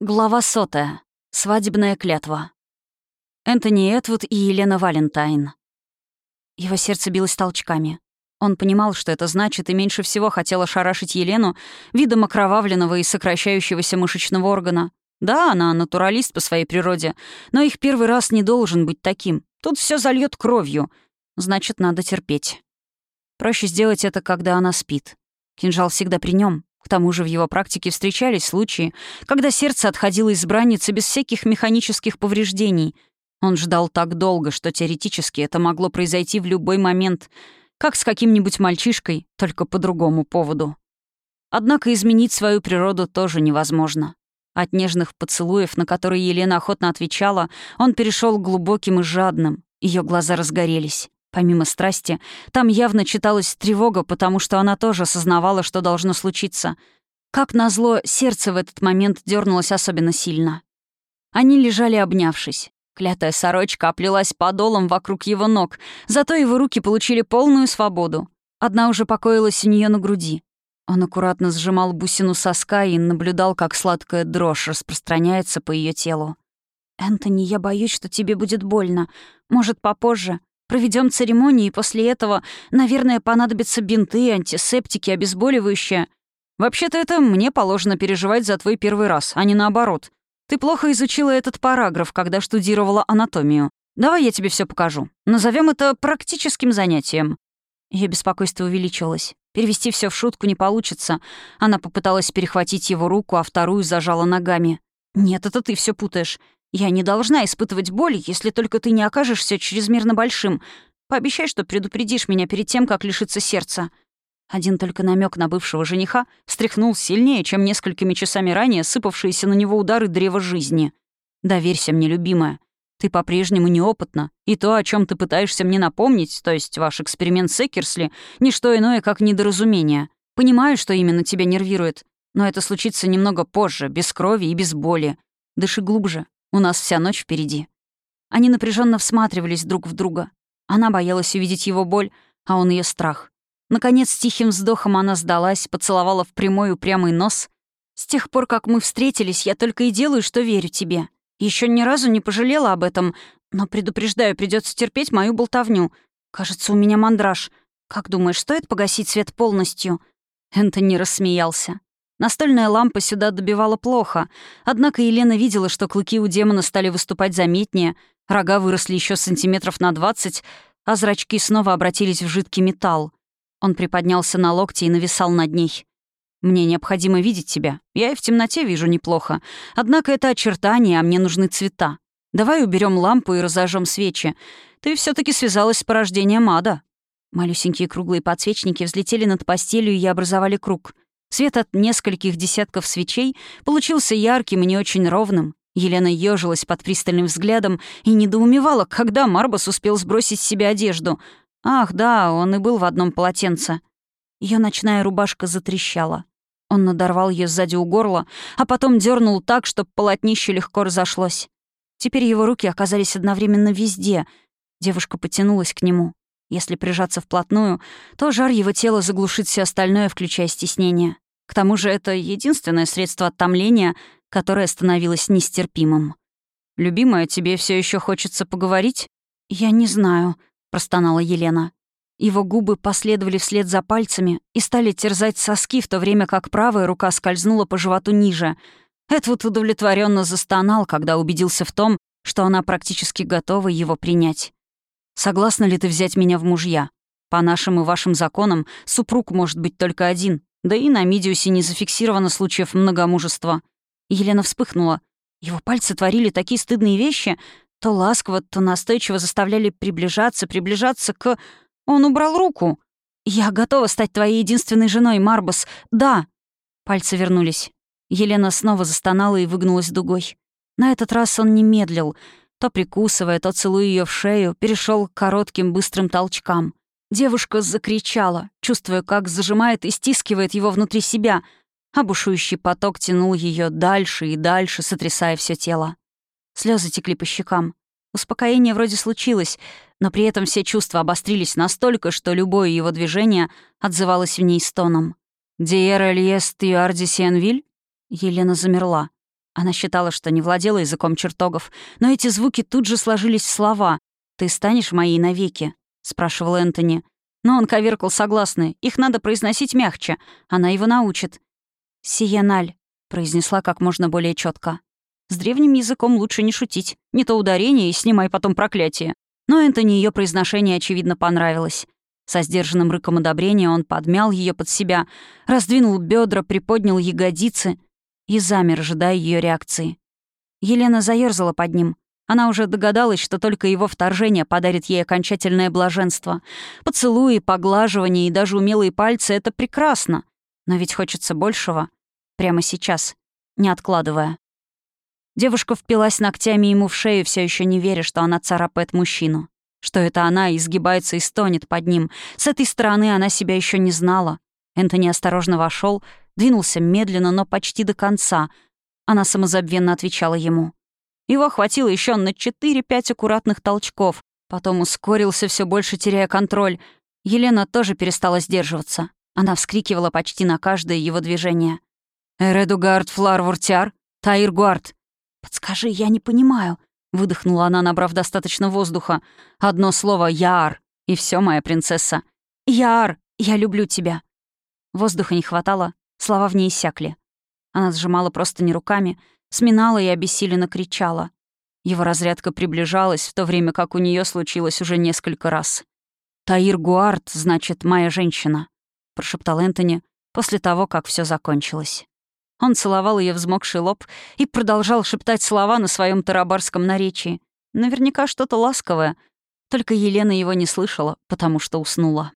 Глава сотая. Свадебная клятва. Энтони Этвуд и Елена Валентайн. Его сердце билось толчками. Он понимал, что это значит, и меньше всего хотел ошарашить Елену видом окровавленного и сокращающегося мышечного органа. Да, она натуралист по своей природе, но их первый раз не должен быть таким. Тут все зальет кровью. Значит, надо терпеть. Проще сделать это, когда она спит. Кинжал всегда при нем, к тому же в его практике встречались случаи, когда сердце отходило избранницы без всяких механических повреждений. Он ждал так долго, что теоретически это могло произойти в любой момент, как с каким-нибудь мальчишкой, только по другому поводу. Однако изменить свою природу тоже невозможно. От нежных поцелуев, на которые Елена охотно отвечала, он перешел к глубоким и жадным. Ее глаза разгорелись. Помимо страсти, там явно читалась тревога, потому что она тоже осознавала, что должно случиться. Как назло, сердце в этот момент дернулось особенно сильно. Они лежали обнявшись. Клятая сорочка оплелась подолом вокруг его ног, зато его руки получили полную свободу. Одна уже покоилась у нее на груди. Он аккуратно сжимал бусину соска и наблюдал, как сладкая дрожь распространяется по ее телу. «Энтони, я боюсь, что тебе будет больно. Может, попозже?» Проведем церемонию, и после этого, наверное, понадобятся бинты, антисептики, обезболивающее. Вообще-то это мне положено переживать за твой первый раз, а не наоборот. Ты плохо изучила этот параграф, когда штудировала анатомию. Давай я тебе все покажу. Назовем это практическим занятием». Ее беспокойство увеличилось. Перевести все в шутку не получится. Она попыталась перехватить его руку, а вторую зажала ногами. «Нет, это ты все путаешь. Я не должна испытывать боль, если только ты не окажешься чрезмерно большим. Пообещай, что предупредишь меня перед тем, как лишиться сердца». Один только намек на бывшего жениха встряхнул сильнее, чем несколькими часами ранее сыпавшиеся на него удары древа жизни. «Доверься мне, любимая. Ты по-прежнему неопытна, и то, о чем ты пытаешься мне напомнить, то есть ваш эксперимент с Экерсли, не что иное, как недоразумение. Понимаю, что именно тебя нервирует, но это случится немного позже, без крови и без боли. Дыши глубже, у нас вся ночь впереди». Они напряженно всматривались друг в друга. Она боялась увидеть его боль, а он ее страх. Наконец, тихим вздохом она сдалась, поцеловала в прямой упрямый нос. «С тех пор, как мы встретились, я только и делаю, что верю тебе. Еще ни разу не пожалела об этом, но, предупреждаю, придется терпеть мою болтовню. Кажется, у меня мандраж. Как думаешь, стоит погасить свет полностью?» Энтони рассмеялся. Настольная лампа сюда добивала плохо, однако Елена видела, что клыки у демона стали выступать заметнее, рога выросли еще сантиметров на двадцать, а зрачки снова обратились в жидкий металл. Он приподнялся на локти и нависал над ней. «Мне необходимо видеть тебя. Я и в темноте вижу неплохо. Однако это очертания, а мне нужны цвета. Давай уберем лампу и разожжем свечи. Ты все таки связалась с порождением ада». Малюсенькие круглые подсвечники взлетели над постелью и образовали круг — Свет от нескольких десятков свечей получился ярким и не очень ровным. Елена ежилась под пристальным взглядом и недоумевала, когда Марбас успел сбросить с себя одежду. Ах, да, он и был в одном полотенце. Ее ночная рубашка затрещала. Он надорвал ее сзади у горла, а потом дернул так, чтобы полотнище легко разошлось. Теперь его руки оказались одновременно везде. Девушка потянулась к нему. Если прижаться вплотную, то жар его тела заглушит все остальное, включая стеснение. К тому же это единственное средство оттомления, которое становилось нестерпимым. «Любимая, тебе все еще хочется поговорить?» «Я не знаю», — простонала Елена. Его губы последовали вслед за пальцами и стали терзать соски, в то время как правая рука скользнула по животу ниже. Эдвуд удовлетворенно застонал, когда убедился в том, что она практически готова его принять. Согласна ли ты взять меня в мужья? По нашим и вашим законам супруг может быть только один, да и на Мидиусе не зафиксировано случаев многомужества. Елена вспыхнула. Его пальцы творили такие стыдные вещи, то ласково, то настойчиво заставляли приближаться, приближаться к... Он убрал руку. «Я готова стать твоей единственной женой, Марбас. Да!» Пальцы вернулись. Елена снова застонала и выгнулась дугой. На этот раз он не медлил — то прикусывая, то целуя ее в шею, перешел к коротким быстрым толчкам. Девушка закричала, чувствуя, как зажимает и стискивает его внутри себя, а поток тянул ее дальше и дальше, сотрясая все тело. Слезы текли по щекам. Успокоение вроде случилось, но при этом все чувства обострились настолько, что любое его движение отзывалось в ней стоном. «Диера Льест Юарди Сиенвиль?» Елена замерла. Она считала, что не владела языком чертогов, но эти звуки тут же сложились в слова. «Ты станешь моей навеки?» — спрашивал Энтони. Но он коверкал согласные. Их надо произносить мягче. Она его научит. «Сиеналь», — произнесла как можно более четко. С древним языком лучше не шутить. Не то ударение и снимай потом проклятие. Но Энтони ее произношение, очевидно, понравилось. Со сдержанным рыком одобрения он подмял ее под себя, раздвинул бедра, приподнял ягодицы и замер, ожидая ее реакции. Елена заерзала под ним. Она уже догадалась, что только его вторжение подарит ей окончательное блаженство. Поцелуи, поглаживания и даже умелые пальцы — это прекрасно. Но ведь хочется большего. Прямо сейчас, не откладывая. Девушка впилась ногтями ему в шею, все еще не веря, что она царапает мужчину. Что это она изгибается и стонет под ним. С этой стороны она себя еще не знала. Энтони осторожно вошел, двинулся медленно, но почти до конца. Она самозабвенно отвечала ему. Его хватило еще на 4-5 аккуратных толчков. Потом ускорился, все больше теряя контроль. Елена тоже перестала сдерживаться. Она вскрикивала почти на каждое его движение. «Эредугард Фларвуртяр? Таиргуард?» «Подскажи, я не понимаю», — выдохнула она, набрав достаточно воздуха. «Одно слово «Яар», и все, моя принцесса. «Яар, я люблю тебя». Воздуха не хватало, слова в ней иссякли. Она сжимала просто не руками, сминала и обессиленно кричала. Его разрядка приближалась, в то время как у нее случилось уже несколько раз. «Таир Гуард, значит, моя женщина», — прошептал Энтони после того, как все закончилось. Он целовал ее взмокший лоб и продолжал шептать слова на своем тарабарском наречии. Наверняка что-то ласковое. Только Елена его не слышала, потому что уснула.